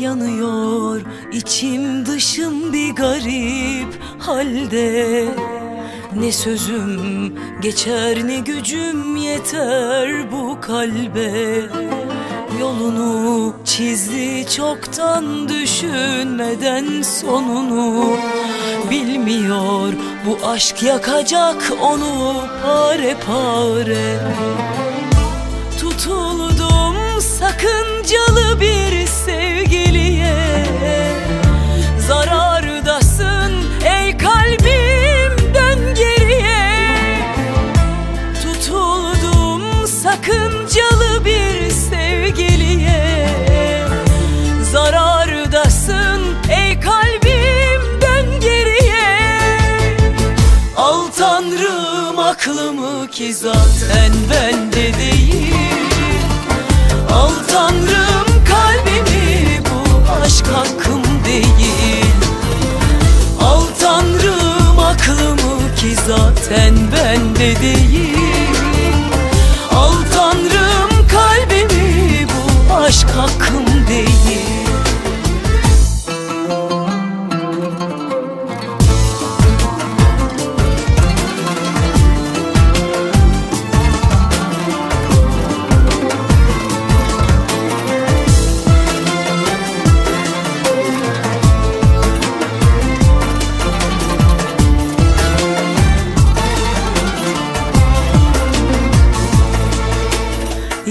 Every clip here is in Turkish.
yanıyor. İçim dışım bir garip halde. Ne sözüm geçer ne gücüm yeter bu kalbe. Yolunu çizdi çoktan düşünmeden sonunu. Bilmiyor bu aşk yakacak onu pare pare. Tanrım aklımı ki zaten bende değil. Al tanrım kalbimi bu aşk hakkım değil. Al tanrım aklımı ki zaten bende değil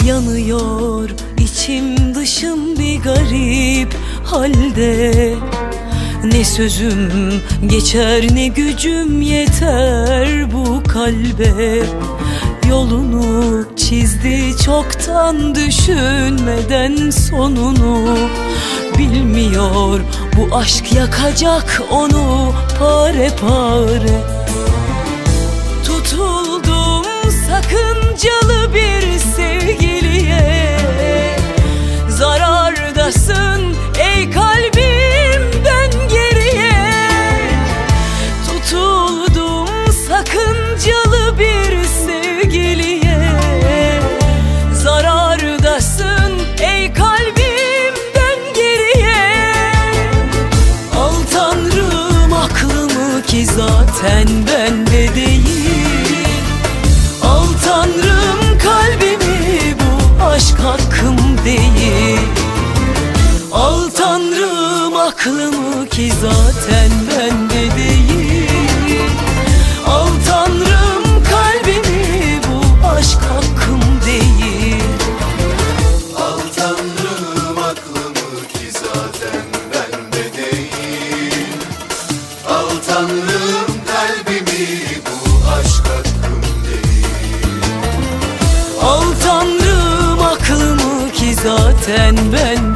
Yanıyor içim dışım bir garip halde. Ne sözüm geçer ne gücüm yeter bu kalbe. Yolunu çizdi çoktan düşünmeden sonunu. Bilmiyor bu aşk yakacak onu pare pare. Tutuldum sakıncalı bir sevgiliye ki zaten bende değil. Al tanrım kalbimi bu aşk hakkım değil. Al tanrım aklımı ki zaten Al tanrım kalbimi bu aşk hakkım değil. Al tanrım aklımı ki zaten ben